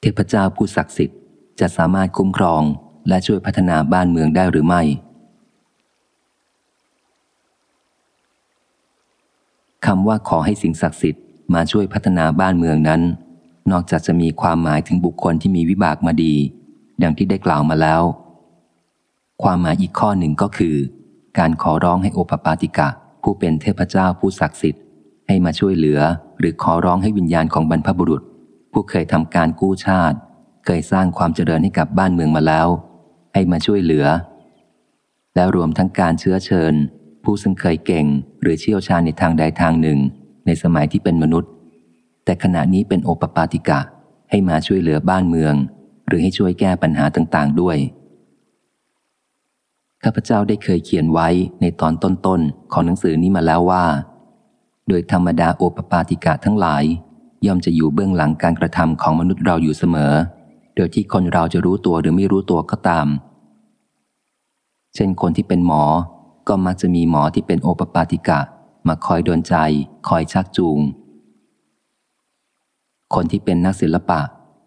เทพเจ้าผู้ศักดิ์สิทธิ์จะสามารถคุ้มครองและช่วยพัฒนาบ้านเมืองได้หรือไม่ คำว่าขอให้สิ่งศักดิ์สิทธิ์มาช่วยพัฒนาบ้านเมืองนั้น นอกจากจะมีความหมายถึงบุคคลที่มีวิบากมาดี ดังที่ได้กล่าวมาแล้ว ความหมายอีกข้อหนึ่งก็คือ การขอร้องให้โอปปาติกะ ผู้เป็นเทพเจ้าผู้ศักดิ์สิทธิ์ให้มาช่วยเหลือ หรือขอร้องให้วิญญาณของบรรพบุรุษ ผู้เคยทำการกู้ชาติ เคยสร้างความเจริญให้กับบ้านเมืองมาแล้ว ให้มาช่วยเหลือ และรวมทั้งการเชื้อเชิญ ผู้ซึ่งเคยเก่งหรือเชี่ยวชาญในทางใดทางหนึ่ง ในสมัยที่เป็นมนุษย์ แต่ขณะนี้เป็นโอปปาติกะให้มาช่วยเหลือบ้านเมือง หรือให้ช่วยแก้ปัญหาต่างๆด้วยข้าพเจ้าได้เคยเขียนไว้ในตอนต้นๆของหนังสือนี้มาแล้วว่า โดยธรรมดาโอปปาติกะทั้งหลาย ย่อมจะอยู่เบื้องหลังการกระทำของมนุษย์เราอยู่เสมอ โดยที่คนเราจะรู้ตัวหรือไม่รู้ตัวก็ตาม เช่นคนที่เป็นหมอ ก็มักจะมีหมอที่เป็นโอปปาติกะ มาคอยดนใจ คอยชักจูง คนที่เป็นนักศิลปะ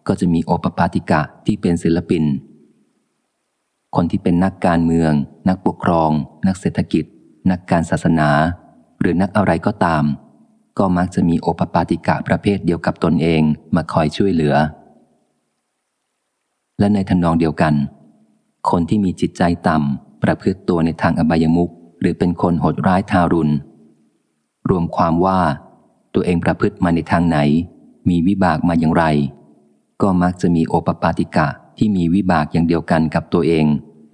ก็จะมีโอปปาติกะที่เป็นศิลปิน คนที่เป็นนักการเมือง นักปกครอง นักเศรษฐกิจ นักการศาสนา หรือนักอะไรก็ตาม ก็มักจะมีโอปปาติกะประเภทเดียวกับตนเองมาคอยช่วยเหลือ และในทำนองเดียวกัน คนที่มีจิตใจต่ำ ประพฤติตัวในทางอบายมุขหรือเป็นคนโหดร้ายทารุณ รวมความว่า ตัวเองประพฤติมาในทางไหน มีวิบากมาอย่างไร ก็มักจะมีโอปปาติกะที่มีวิบากอย่างเดียวกันกับตัวเอง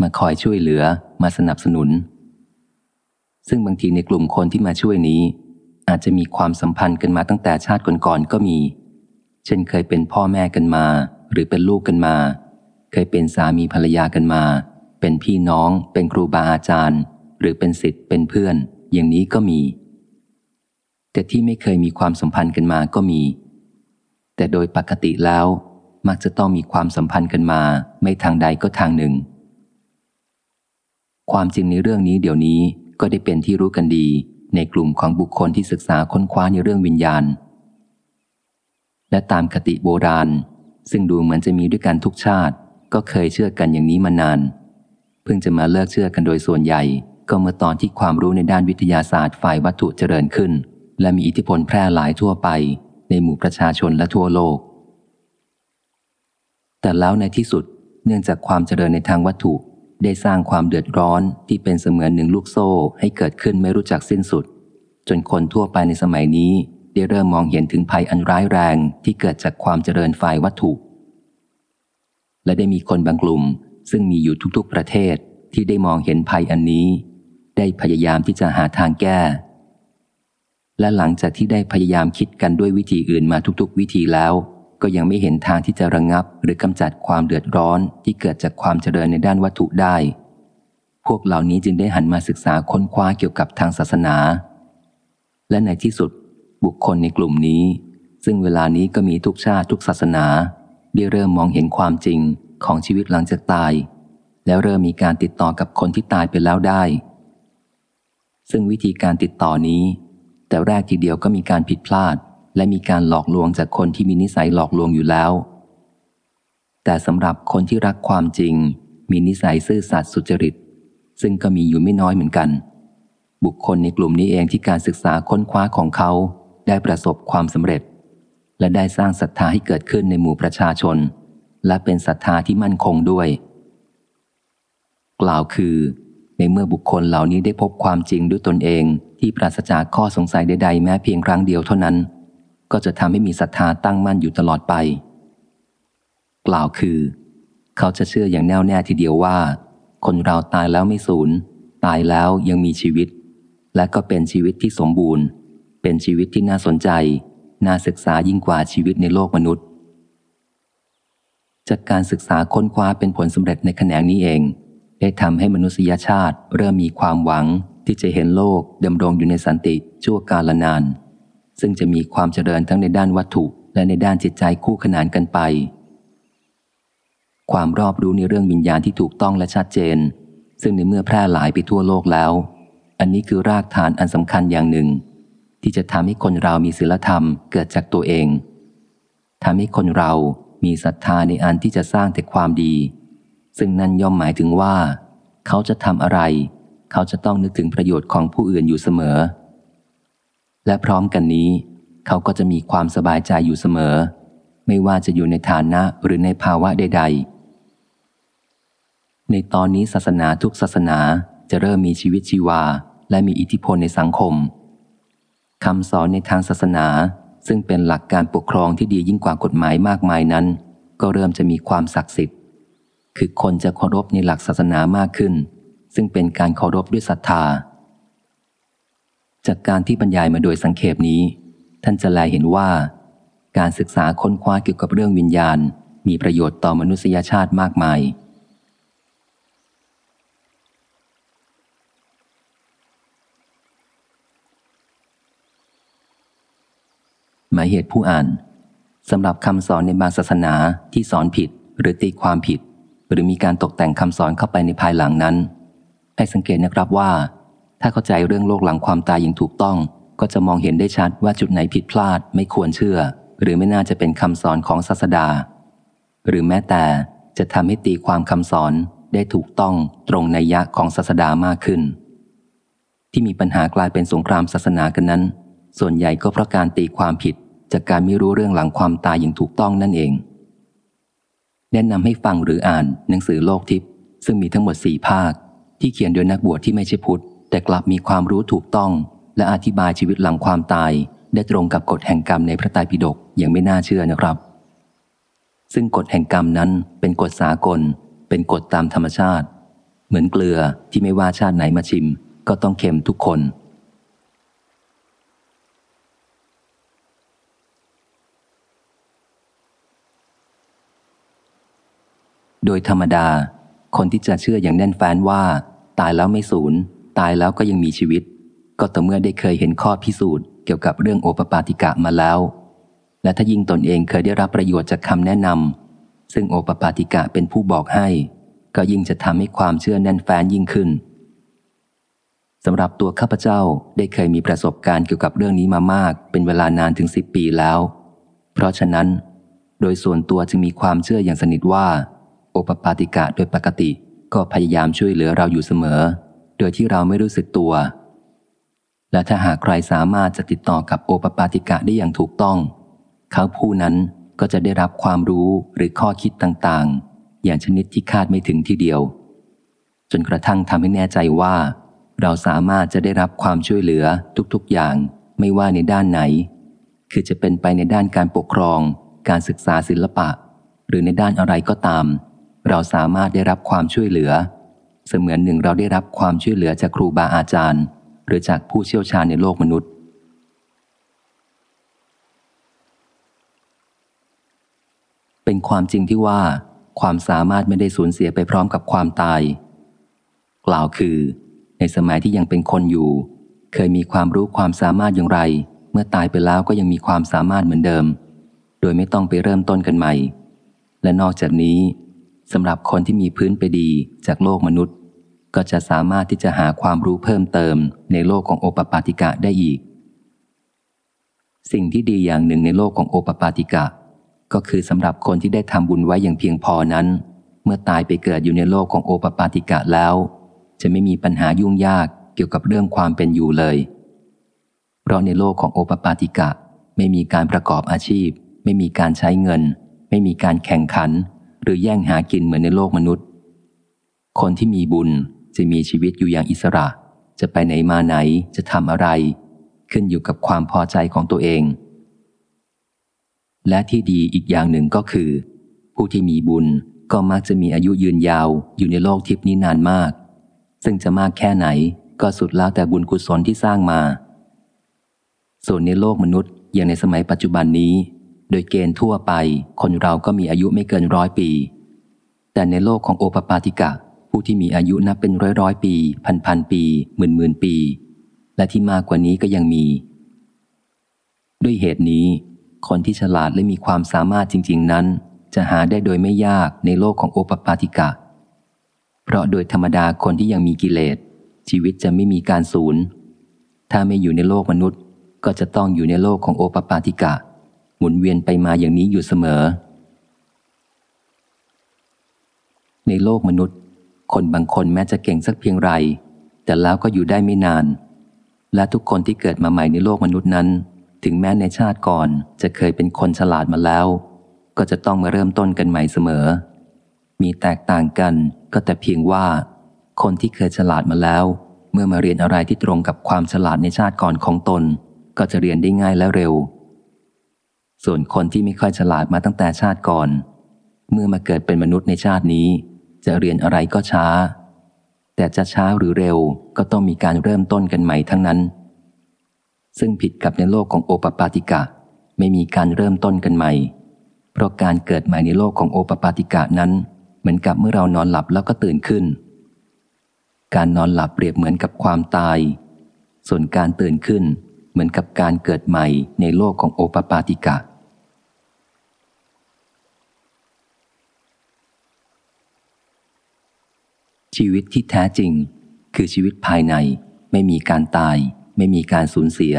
มาคอยช่วยเหลือมาสนับสนุน ซึ่งบางทีในกลุ่มคนที่มาช่วยนี้ อาจจะมีความสัมพันธ์กันมาตั้งแต่ชาติก่อนๆก็มี เช่นเคยเป็นพ่อแม่กันมา หรือเป็นลูกกันมา เคยเป็นสามีภรรยากันมา เป็นพี่น้อง เป็นครูบาอาจารย์ หรือเป็นศิษย์เป็นเพื่อน อย่างนี้ก็มี แต่ที่ไม่เคยมีความสัมพันธ์กันมาก็มี แต่โดยปกติแล้ว มักจะต้องมีความสัมพันธ์กันมา ไม่ทางใดก็ทางหนึ่ง ความจริงในเรื่องนี้เดี๋ยวนี้ก็ได้เป็นที่รู้กันดี ในกลุ่มของบุคคลที่ศึกษาค้นคว้าในเรื่องวิญญาณ และตามคติโบราณ ซึ่งดูเหมือนจะมีด้วยกันทุกชาติ ก็เคยเชื่อกันอย่างนี้มานาน เพิ่งจะมาเลิกเชื่อกันโดยส่วนใหญ่ ก็เมื่อตอนที่ความรู้ในด้านวิทยาศาสตร์ฝ่ายวัตถุเจริญขึ้น และมีอิทธิพลแพร่หลายทั่วไป ในหมู่ประชาชนและทั่วโลก แต่แล้วในที่สุด เนื่องจากความเจริญในทางวัตถุ ได้สร้างความเดือดร้อนที่เป็นเสมือนหนึ่งลูกโซ่ให้เกิดขึ้นไม่รู้จักสิ้นสุด จนคนทั่วไปในสมัยนี้ได้เริ่มมองเห็นถึงภัยอันร้ายแรงที่เกิดจากความเจริญฝ่ายวัตถุ และได้มีคนบางกลุ่ม ซึ่งมีอยู่ทุกๆประเทศที่ได้มองเห็นภัยอันนี้ ได้พยายามที่จะหาทางแก้ และหลังจากที่ได้พยายามคิดกันด้วยวิธีอื่นมาทุกๆ วิธีแล้ว ก็ยังไม่เห็นทางที่จะระงงับหรือกำจัดความเดือดร้อนที่เกิดจากความเจริญในด้านวัตถุได้ พวกเหล่านี้จึงได้หันมาศึกษาค้นคว้าเกี่ยวกับทางศาสนา และในที่สุดบุคคลในกลุ่มนี้ ซึ่งเวลานี้ก็มีทุกชาติทุกศาสนา ได้เริ่มมองเห็นความจริงของชีวิตหลังจากตาย แล้วเริ่มมีการติดต่อกับคนที่ตายไปแล้วได้ ซึ่งวิธีการติดต่อนี้ แต่แรกทีเดียวก็มีการผิดพลาด และมีการหลอกลวงจากคนที่มีนิสัยหลอกลวงอยู่แล้ว แต่สำหรับคนที่รักความจริง มีนิสัยซื่อสัตย์สุจริต ซึ่งก็มีอยู่ไม่น้อยเหมือนกัน บุคคลในกลุ่มนี้เองที่การศึกษาค้นคว้าของเขาได้ประสบความสำเร็จ และได้สร้างศรัทธาให้เกิดขึ้นในหมู่ประชาชน และเป็นศรัทธาที่มั่นคงด้วย กล่าวคือ ในเมื่อบุคคลเหล่านี้ได้พบความจริงด้วยตนเองที่ปราศจากข้อสงสัยใดๆแม้เพียงครั้งเดียวเท่านั้น ก็จะทำให้มีศรัทธาตั้งมั่นอยู่ตลอดไป กล่าวคือ เขาจะเชื่ออย่างแน่วแน่ทีเดียวว่า คนเราตายแล้วไม่สูญ ตายแล้วยังมีชีวิต และก็เป็นชีวิตที่สมบูรณ์ เป็นชีวิตที่น่าสนใจ น่าศึกษายิ่งกว่าชีวิตในโลกมนุษย์ จากการศึกษาค้นคว้าเป็นผลสำเร็จในแขนงนี้เอง ได้ทำให้มนุษยชาติเริ่มมีความหวังที่จะเห็นโลกดำรงอยู่ในสันติชั่วกาลนาน ซึ่งจะมีความเจริญทั้งในด้านวัตถุและในด้านจิตใจคู่ขนานกันไป ความรอบรู้ในเรื่องวิญญาณที่ถูกต้องและชัดเจน ซึ่งในเมื่อแพร่หลายไปทั่วโลกแล้ว อันนี้คือรากฐานอันสำคัญอย่างหนึ่ง ที่จะทำให้คนเรามีศีลธรรมเกิดจากตัวเองทำให้คนเรามีศรัทธาในอันที่จะสร้างแต่ความดี ซึ่งนั่นย่อมหมายถึงว่า เขาจะทำอะไร เขาจะต้องนึกถึงประโยชน์ของผู้อื่นอยู่เสมอ และพร้อมกันนี้ เขาก็จะมีความสบายใจอยู่เสมอ ไม่ว่าจะอยู่ในฐานะหรือในภาวะใด ๆ ในตอนนี้ศาสนาทุกศาสนาจะเริ่มมีชีวิตชีวา และมีอิทธิพลในสังคมคำสอนในทางศาสนา ซึ่งเป็นหลักการปกครองที่ดียิ่งกว่ากฎหมายมากมายนั้น ก็เริ่มจะมีความศักดิ์สิทธิ์ คือคนจะเคารพในหลักศาสนามากขึ้น ซึ่งเป็นการเคารพด้วยศรัทธา จากการที่บรรยายมาโดยสังเขปนี้ ท่านจะแลเห็นว่า การศึกษาค้นคว้าเกี่ยวกับเรื่องวิญญาณ มีประโยชน์ต่อมนุษยชาติมากมาย หมายเหตุผู้อ่านสำหรับคำสอนในบางศาสนาที่สอนผิดหรือตีความผิด หรือมีการตกแต่งคำสอนเข้าไปในภายหลังนั้น ให้สังเกตนะครับว่า ถ้าเข้าใจเรื่องโลกหลังความตายอย่างถูกต้อง ก็จะมองเห็นได้ชัดว่าจุดไหนผิดพลาดไม่ควรเชื่อ หรือไม่น่าจะเป็นคำสอนของศาสดา หรือแม้แต่จะทำให้ตีความคำสอนได้ถูกต้องตรงในยะของศาสดามากขึ้น ที่มีปัญหากลายเป็นสงครามศาสนากันนั้น ส่วนใหญ่ก็เพราะการตีความผิด จากการไม่รู้เรื่องหลังความตายอย่างถูกต้องนั่นเอง แนะนำให้ฟังหรืออ่านหนังสือโลกทิพย์ซึ่งมีทั้งหมดสี่ภาค ที่เขียนโดยนักบวชที่ไม่ใช่พุทธ แต่กลับมีความรู้ถูกต้อง และอธิบายชีวิตหลังความตาย ได้ตรงกับกฎแห่งกรรมในพระไตรปิฎกอย่างไม่น่าเชื่อนะครับ ซึ่งกฎแห่งกรรมนั้นเป็นกฎสากล เป็นกฎตามธรรมชาติ เหมือนเกลือที่ไม่ว่าชาติไหนมาชิม ก็ต้องเค็มทุกคนโดยธรรมดา คนที่จะเชื่ออย่างแน่นแฟ้นว่า ตายแล้วไม่สูญ ตายแล้วก็ยังมีชีวิต ก็ต่อเมื่อได้เคยเห็นข้อพิสูจน์เกี่ยวกับเรื่องโอปปาติกะมาแล้ว และถ้ายิ่งตนเองเคยได้รับประโยชน์จากคำแนะนำซึ่งโอปปาติกะเป็นผู้บอกให้ ก็ยิ่งจะทำให้ความเชื่อแน่นแฟ้นยิ่งขึ้นสำหรับตัวข้าพเจ้าได้เคยมีประสบการณ์เกี่ยวกับเรื่องนี้มามาก เป็นเวลานานถึงสิบปีแล้ว เพราะฉะนั้น โดยส่วนตัวจึงมีความเชื่ออย่างสนิทว่า โอปปาติกะโดยปกติก็พยายามช่วยเหลือเราอยู่เสมอ โดยที่เราไม่รู้สึกตัว และถ้าหากใครสามารถจะติดต่อกับโอปปาติกะได้อย่างถูกต้อง เขาผู้นั้นก็จะได้รับความรู้หรือข้อคิดต่างๆ อย่างชนิดที่คาดไม่ถึงทีเดียว จนกระทั่งทำให้แน่ใจว่า เราสามารถจะได้รับความช่วยเหลือทุกๆอย่าง ไม่ว่าในด้านไหน คือจะเป็นไปในด้านการปกครอง การศึกษาศิลปะ หรือในด้านอะไรก็ตาม เราสามารถได้รับความช่วยเหลือ เสมือนหนึ่งเราได้รับความช่วยเหลือจากครูบาอาจารย์ หรือจากผู้เชี่ยวชาญในโลกมนุษย์ เป็นความจริงที่ว่า ความสามารถไม่ได้สูญเสียไปพร้อมกับความตาย กล่าวคือ ในสมัยที่ยังเป็นคนอยู่ เคยมีความรู้ความสามารถอย่างไร เมื่อตายไปแล้วก็ยังมีความสามารถเหมือนเดิม โดยไม่ต้องไปเริ่มต้นกันใหม่ และนอกจากนี้ สำหรับคนที่มีพื้นไปดีจากโลกมนุษย์ ก็จะสามารถที่จะหาความรู้เพิ่มเติมในโลกของโอปปาติกะได้อีก สิ่งที่ดีอย่างหนึ่งในโลกของโอปปาติกะ ก็คือสำหรับคนที่ได้ทำบุญไว้อย่างเพียงพอนั้น เมื่อตายไปเกิดอยู่ในโลกของโอปปาติกะแล้ว จะไม่มีปัญหายุ่งยากเกี่ยวกับเรื่องความเป็นอยู่เลย เพราะในโลกของโอปปาติกะ ไม่มีการประกอบอาชีพ ไม่มีการใช้เงิน ไม่มีการแข่งขัน หรือแย่งหากินเหมือนในโลกมนุษย์ คนที่มีบุญจะมีชีวิตอยู่อย่างอิสระ จะไปไหนมาไหนจะทำอะไร ขึ้นอยู่กับความพอใจของตัวเอง และที่ดีอีกอย่างหนึ่งก็คือ ผู้ที่มีบุญก็มักจะมีอายุยืนยาวอยู่ในโลกทิพนี้นานมาก ซึ่งจะมากแค่ไหนก็สุดแล้วแต่บุญกุศลที่สร้างมา ส่วนในโลกมนุษย์อย่างในสมัยปัจจุบันนี้ โดยเกณฑ์ทั่วไป คนเราก็มีอายุไม่เกินร้อยปี แต่ในโลกของโอปปาติกะ ผู้ที่มีอายุนับเป็นร้อยร้อยปี พันพันปีหมื่นหมื่นปี และที่มากกว่านี้ก็ยังมี ด้วยเหตุนี้ คนที่ฉลาดและมีความสามารถจริง ๆ นั้น จะหาได้โดยไม่ยากในโลกของโอปปาติกะ เพราะโดยธรรมดาคนที่ยังมีกิเลส ชีวิตจะไม่มีการสูญถ้าไม่อยู่ในโลกมนุษย์ ก็จะต้องอยู่ในโลกของโอปปาติกะ หมุนเวียนไปมาอย่างนี้อยู่เสมอ ในโลกมนุษย์ คนบางคนแม้จะเก่งสักเพียงไร แต่แล้วก็อยู่ได้ไม่นาน และทุกคนที่เกิดมาใหม่ในโลกมนุษย์นั้น ถึงแม้ในชาติก่อนจะเคยเป็นคนฉลาดมาแล้ว ก็จะต้องมาเริ่มต้นกันใหม่เสมอ มีแตกต่างกันก็แต่เพียงว่า คนที่เคยฉลาดมาแล้ว เมื่อมาเรียนอะไรที่ตรงกับความฉลาดในชาติก่อนของตน ก็จะเรียนได้ง่ายและเร็ว ส่วนคนที่ไม่ค่อยฉลาดมาตั้งแต่ชาติก่อน เมื่อมาเกิดเป็นมนุษย์ในชาตินี้ จะเรียนอะไรก็ช้า แต่จะช้าหรือเร็วก็ต้องมีการเริ่มต้นกันใหม่ทั้งนั้น ซึ่งผิดกับในโลกของโอปปาติกะ ไม่มีการเริ่มต้นกันใหม่ เพราะการเกิดใหม่ในโลกของโอปปาติกะนั้น เหมือนกับเมื่อเรานอนหลับแล้วก็ตื่นขึ้น การนอนหลับเปรียบเหมือนกับความตาย ส่วนการตื่นขึ้น เหมือนกับการเกิดใหม่ในโลกของโอปปาติกะ ชีวิตที่แท้จริง คือชีวิตภายในไม่มีการตาย ไม่มีการสูญเสีย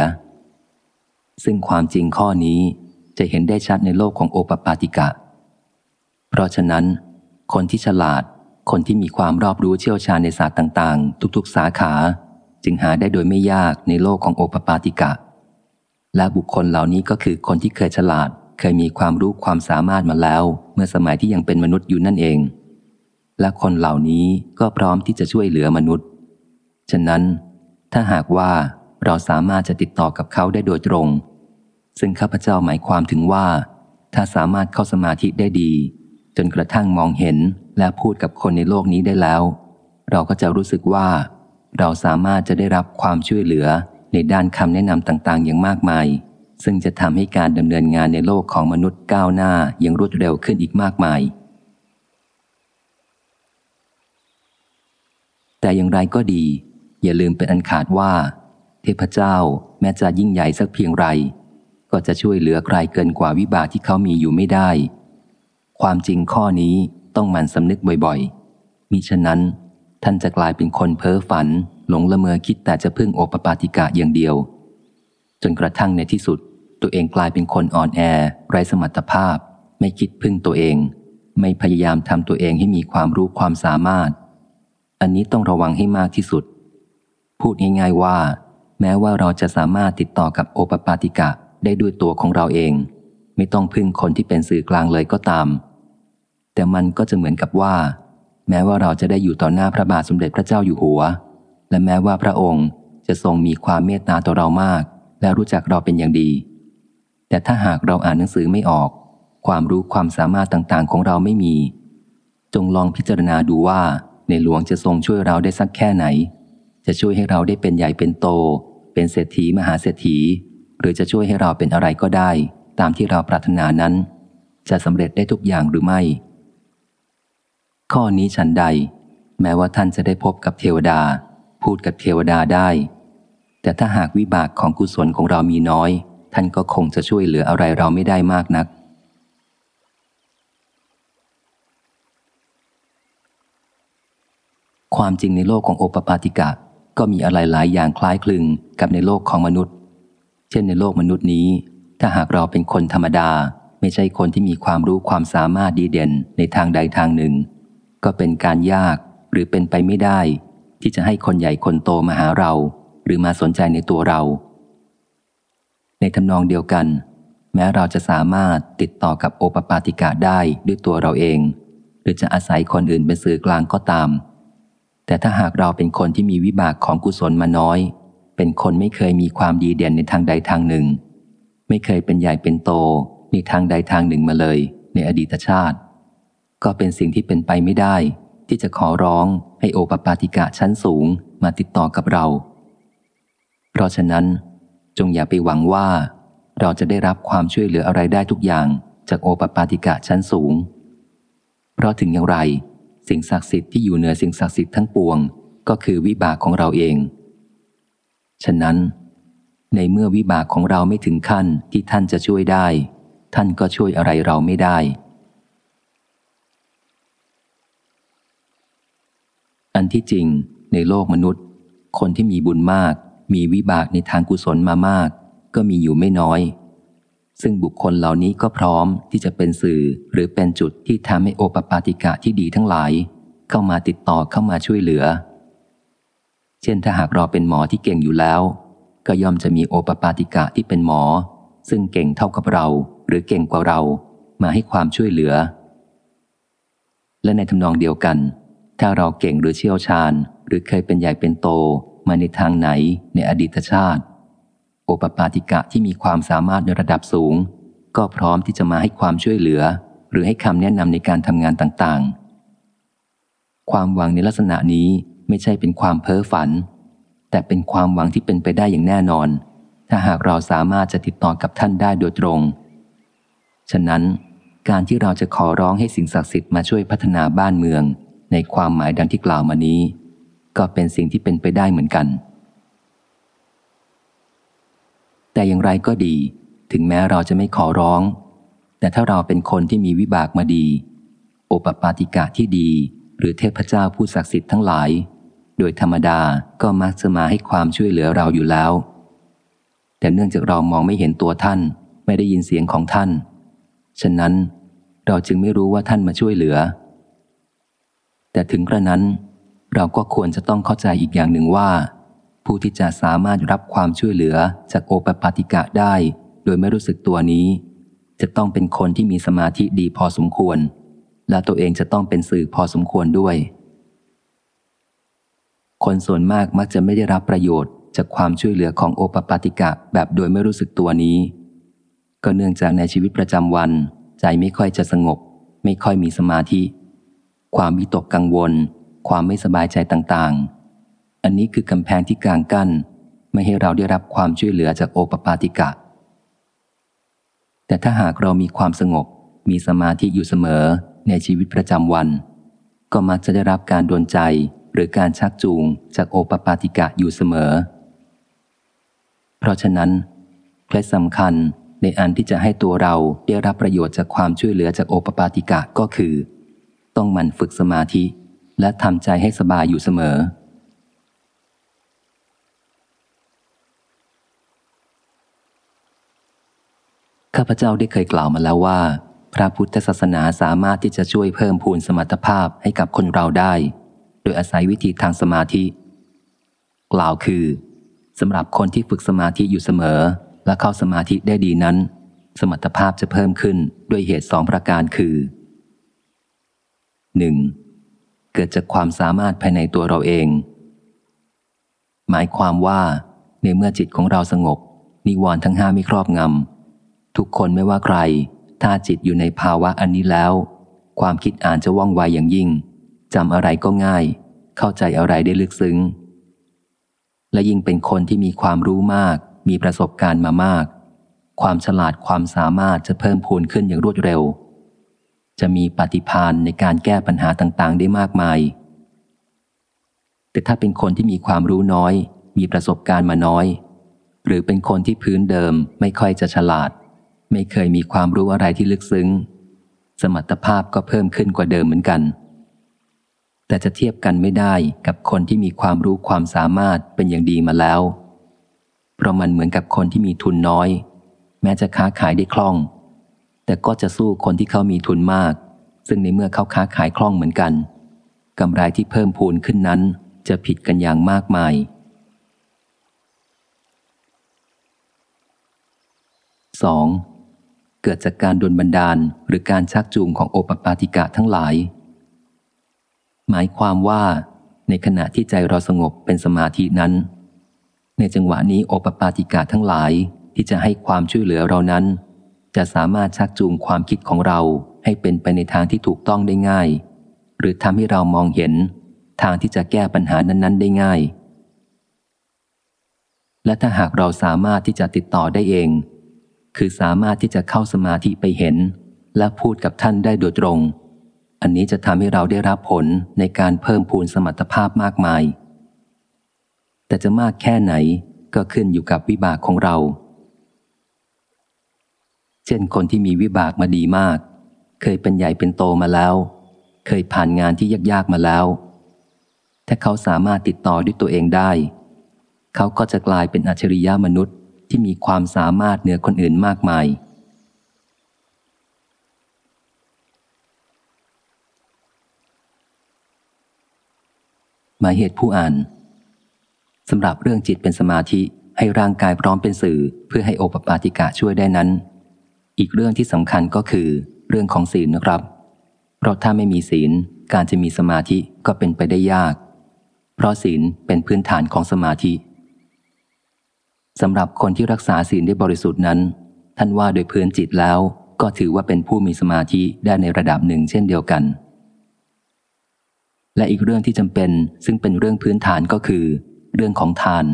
ซึ่งความจริงข้อนี้จะเห็นได้ชัดในโลกของโอปปาติกะ เพราะฉะนั้น คนที่ฉลาดคนที่มีความรอบรู้เชี่ยวชาญในศาสตร์ต่าง ๆ ทุก ๆ สาขา จึงหาได้โดยไม่ยากในโลกของโอปปาติกะ และบุคคลเหล่านี้ก็คือคนที่เคยฉลาด เคยมีความรู้ความสามารถมาแล้ว เมื่อสมัยที่ยังเป็นมนุษย์อยู่นั่นเอง และคนเหล่านี้ก็พร้อมที่จะช่วยเหลือมนุษย์ ฉะนั้น ถ้าหากว่าเราสามารถจะติดต่อกับเขาได้โดยตรง ซึ่งข้าพเจ้าหมายความถึงว่า ถ้าสามารถเข้าสมาธิได้ดี จนกระทั่งมองเห็นและพูดกับคนในโลกนี้ได้แล้ว เราก็จะรู้สึกว่า เราสามารถจะได้รับความช่วยเหลือในด้านคำแนะนำต่างๆ อย่างมากมาย ซึ่งจะทำให้การดำเนินงานในโลกของมนุษย์ก้าวหน้าอย่างรวดเร็วขึ้นอีกมากมาย แต่อย่างไรก็ดี อย่าลืมเป็นอันขาดว่า เทพเจ้าแม้จะยิ่งใหญ่สักเพียงไร ก็จะช่วยเหลือใครเกินกว่าวิบากที่เขามีอยู่ไม่ได้ ความจริงข้อนี้ต้องมันสำนึกบ่อยๆมิฉะนั้น ท่านจะกลายเป็นคนเพ้อฝัน หลงละเมอคิดแต่จะพึ่งโอปปาติกะอย่างเดียว จนกระทั่งในที่สุด ตัวเองกลายเป็นคนอ่อนแอ ไร้สมรรถภาพ ไม่คิดพึ่งตัวเอง ไม่พยายามทำตัวเองให้มีความรู้ความสามารถ อันนี้ต้องระวังให้มากที่สุด พูดง่ายๆว่า แม้ว่าเราจะสามารถติดต่อกับโอปปาติกะได้ด้วยตัวของเราเอง ไม่ต้องพึ่งคนที่เป็นสื่อกลางเลยก็ตาม แต่มันก็จะเหมือนกับว่า แม้ว่าเราจะได้อยู่ต่อหน้าพระบาทสมเด็จพระเจ้าอยู่หัว และแม้ว่าพระองค์จะทรงมีความเมตตาต่อเรามาก และรู้จักเราเป็นอย่างดี แต่ถ้าหากเราอ่านหนังสือไม่ออก ความรู้ความสามารถต่างๆ ของเราไม่มี จงลองพิจารณาดูว่าในหลวงจะทรงช่วยเราได้สักแค่ไหน จะช่วยให้เราได้เป็นใหญ่เป็นโต เป็นเศรษฐีมหาเศรษฐี หรือจะช่วยให้เราเป็นอะไรก็ได้ ตามที่เราปรารถนานั้น จะสำเร็จได้ทุกอย่างหรือไม่ ข้อนี้ฉันใด แม้ว่าท่านจะได้พบกับเทวดา พูดกับเทวดาได้ แต่ถ้าหากวิบากของกุศลของเรามีน้อย ท่านก็คงจะช่วยเหลืออะไรเราไม่ได้มากนัก ความจริงในโลกของโอปปาติกะก็มีอะไรหลายอย่างคล้ายคลึงกับในโลกของมนุษย์ เช่นในโลกมนุษย์นี้ ถ้าหากเราเป็นคนธรรมดา ไม่ใช่คนที่มีความรู้ความสามารถดีเด่นในทางใดทางหนึ่ง ก็เป็นการยากหรือเป็นไปไม่ได้ ที่จะให้คนใหญ่คนโตมาหาเรา หรือมาสนใจในตัวเรา ในทำนองเดียวกัน แม้เราจะสามารถติดต่อกับโอปปาติกะได้ด้วยตัวเราเอง หรือจะอาศัยคนอื่นเป็นสื่อกลางก็ตาม แต่ถ้าหากเราเป็นคนที่มีวิบากของกุศลมาน้อย เป็นคนไม่เคยมีความดีเด่นในทางใดทางหนึ่ง ไม่เคยเป็นใหญ่เป็นโตในทางใดทางหนึ่งมาเลย ในอดีตชาติ ก็เป็นสิ่งที่เป็นไปไม่ได้ ที่จะขอร้องให้โอปปาติกะชั้นสูงมาติดต่อกับเรา เพราะฉะนั้น จงอย่าไปหวังว่า เราจะได้รับความช่วยเหลืออะไรได้ทุกอย่างจากโอปปาติกะชั้นสูง เพราะถึงอย่างไร สิ่งศักดิ์สิทธิ์ที่อยู่เหนือสิ่งศักดิ์สิทธิ์ทั้งปวง ก็คือวิบากของเราเอง ฉะนั้น ในเมื่อวิบากของเราไม่ถึงขั้นที่ท่านจะช่วยได้ ท่านก็ช่วยอะไรเราไม่ได้ อันที่จริงในโลกมนุษย์ คนที่มีบุญมาก มีวิบากในทางกุศลมามาก ก็มีอยู่ไม่น้อย ซึ่งบุคคลเหล่านี้ก็พร้อมที่จะเป็นสื่อหรือเป็นจุดที่ทำให้โอปปาติกะที่ดีทั้งหลาย เข้ามาติดต่อเข้ามาช่วยเหลือ เช่นถ้าหากเราเป็นหมอที่เก่งอยู่แล้ว ก็ย่อมจะมีโอปปาติกะที่เป็นหมอ ซึ่งเก่งเท่ากับเรา หรือเก่งกว่าเรา มาให้ความช่วยเหลือ และในทำนองเดียวกัน ถ้าเราเก่งหรือเชี่ยวชาญ หรือเคยเป็นใหญ่เป็นโตมาในทางไหนในอดีตชาติ โอปปาติกะที่มีความสามารถในระดับสูง ก็พร้อมที่จะมาให้ความช่วยเหลือ หรือให้คำแนะนำในการทำงานต่างๆ ความหวังในลักษณะนี้ไม่ใช่เป็นความเพ้อฝัน แต่เป็นความหวังที่เป็นไปได้อย่างแน่นอน ถ้าหากเราสามารถจะติดต่อกับท่านได้โดยตรง ฉะนั้น การที่เราจะขอร้องให้สิ่งศักดิ์สิทธิ์มาช่วยพัฒนาบ้านเมือง ในความหมายดังที่กล่าวมานี้ ก็เป็นสิ่งที่เป็นไปได้เหมือนกัน แต่อย่างไรก็ดี ถึงแม้เราจะไม่ขอร้อง แต่ถ้าเราเป็นคนที่มีวิบากมาดี โอปปาติกะที่ดี หรือเทพเจ้าผู้ศักดิ์สิทธิ์ทั้งหลาย โดยธรรมดาก็มักจะมาให้ความช่วยเหลือเราอยู่แล้ว แต่เนื่องจากเรามองไม่เห็นตัวท่าน ไม่ได้ยินเสียงของท่าน ฉะนั้นเราจึงไม่รู้ว่าท่านมาช่วยเหลือ แต่ถึงกระนั้น เราก็ควรจะต้องเข้าใจอีกอย่างหนึ่งว่า ผู้ที่จะสามารถรับความช่วยเหลือจากโอปปาติกะได้ โดยไม่รู้สึกตัวนี้ จะต้องเป็นคนที่มีสมาธิดีพอสมควร และตัวเองจะต้องเป็นสื่อพอสมควรด้วย คนส่วนมากมักจะไม่ได้รับประโยชน์จากความช่วยเหลือของโอปปาติกะแบบโดยไม่รู้สึกตัวนี้ ก็เนื่องจากในชีวิตประจำวัน ใจไม่ค่อยจะสงบ ไม่ค่อยมีสมาธิ ความวิตกกังวล ความไม่สบายใจต่างๆ อันนี้คือกำแพงที่กลางกั้น ไม่ให้เราได้รับความช่วยเหลือจากโอปปาติกะ แต่ถ้าหากเรามีความสงบ มีสมาธิอยู่เสมอในชีวิตประจำวัน ก็มักจะได้รับการดลใจหรือการชักจูงจากโอปปาติกะอยู่เสมอ เพราะฉะนั้นเคล็ดสำคัญในอันที่จะให้ตัวเราได้รับประโยชน์จากความช่วยเหลือจากโอปปาติกะก็คือ ต้องหมั่นฝึกสมาธิ และทำใจให้สบายอยู่เสมอ ข้าพเจ้าได้เคยกล่าวมาแล้วว่า พระพุทธศาสนาสามารถที่จะช่วยเพิ่มพูนสมรรถภาพให้กับคนเราได้ โดยอาศัยวิธีทางสมาธิ กล่าวคือสำหรับคนที่ฝึกสมาธิอยู่เสมอ และเข้าสมาธิได้ดีนั้น สมรรถภาพจะเพิ่มขึ้นด้วยเหตุสองประการคือ 1. เกิดจากความสามารถภายในตัวเราเอง หมายความว่าในเมื่อจิตของเราสงบ นิวรณ์ทั้งห้าไม่ครอบงำทุกคนไม่ว่าใคร ถ้าจิตอยู่ในภาวะอันนี้แล้ว ความคิดอ่านจะว่องไวอย่างยิ่งจำอะไรก็ง่าย เข้าใจอะไรได้ลึกซึ้ง และยิ่งเป็นคนที่มีความรู้มาก มีประสบการณ์มามาก ความฉลาดความสามารถจะเพิ่มพูนขึ้นอย่างรวดเร็ว จะมีปฏิพานในการแก้ปัญหาต่างๆ ได้มากมาย แต่ถ้าเป็นคนที่มีความรู้น้อย มีประสบการณ์มาน้อย หรือเป็นคนที่พื้นเดิมไม่ค่อยจะฉลาด ไม่เคยมีความรู้อะไรที่ลึกซึ้ง สมรรถภาพก็เพิ่มขึ้นกว่าเดิมเหมือนกัน แต่จะเทียบกันไม่ได้กับคนที่มีความรู้ความสามารถเป็นอย่างดีมาแล้ว เพราะมันเหมือนกับคนที่มีทุนน้อย แม้จะค้าขายได้คล่อง แต่ก็จะสู้คนที่เขามีทุนมาก ซึ่งในเมื่อเขาค้าขายคล่องเหมือนกันกำไรที่เพิ่มพูนขึ้นนั้นจะผิดกันอย่างมากมาย 2. เกิดจากการดลบันดาลหรือการชักจูงของโอปปาติกะทั้งหลาย หมายความว่า ในขณะที่ใจเราสงบเป็นสมาธินั้น ในจังหวะนี้โอปปาติกาทั้งหลายที่จะให้ความช่วยเหลือเรานั้น จะสามารถชักจูงความคิดของเราให้เป็นไปในทางที่ถูกต้องได้ง่าย หรือทำให้เรามองเห็น ทางที่จะแก้ปัญหานั้น ๆ ได้ง่าย และถ้าหากเราสามารถที่จะติดต่อได้เอง คือสามารถที่จะเข้าสมาธิไปเห็น และพูดกับท่านได้โดยตรง อันนี้จะทำให้เราได้รับผลในการเพิ่มพูนสมรรถภาพมากมาย แต่จะมากแค่ไหนก็ขึ้นอยู่กับวิบากของเรา เช่นคนที่มีวิบากมาดีมาก เคยเป็นใหญ่เป็นโตมาแล้ว เคยผ่านงานที่ยากๆมาแล้ว ถ้าเขาสามารถติดต่อด้วยตัวเองได้ เขาก็จะกลายเป็นอัจฉริยะมนุษย์ที่มีความสามารถเหนือคนอื่นมากมาย หมายเหตุผู้อ่านสำหรับเรื่องจิตเป็นสมาธิให้ร่างกายพร้อมเป็นสื่อเพื่อให้โอปปาติกะช่วยได้นั้น อีกเรื่องที่สำคัญก็คือเรื่องของศีลนะครับ เพราะถ้าไม่มีศีลการจะมีสมาธิก็เป็นไปได้ยาก เพราะศีลเป็นพื้นฐานของสมาธิสำหรับคนที่รักษาศีลได้บริสุทธิ์นั้น ท่านว่าโดยพื้นจิตแล้ว ก็ถือว่าเป็นผู้มีสมาธิได้ในระดับหนึ่งเช่นเดียวกัน และอีกเรื่องที่จำเป็นซึ่งเป็นเรื่องพื้นฐานก็คือ เรื่องของทาน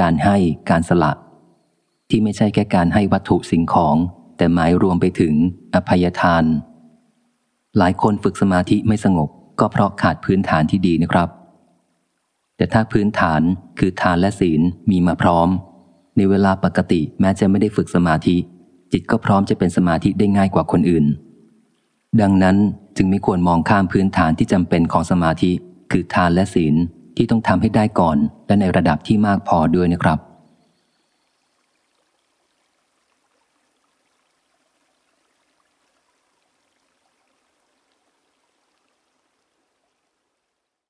การให้การสละ ที่ไม่ใช่แค่การให้วัตถุสิ่งของ แต่หมายรวมไปถึงอภัยทาน หลายคนฝึกสมาธิไม่สงบก็เพราะขาดพื้นฐานที่ดีนะครับ แต่ถ้าพื้นฐานคือทานและศีลมีมาพร้อม ในเวลาปกติแม้จะไม่ได้ฝึกสมาธิ จิตก็พร้อมจะเป็นสมาธิได้ง่ายกว่าคนอื่น ดังนั้นจึงไม่ควรมองข้ามพื้นฐานที่จำเป็นของสมาธิ คือทานและศีลที่ต้องทำให้ได้ก่อนและในระดับที่มากพอด้วยนะครับ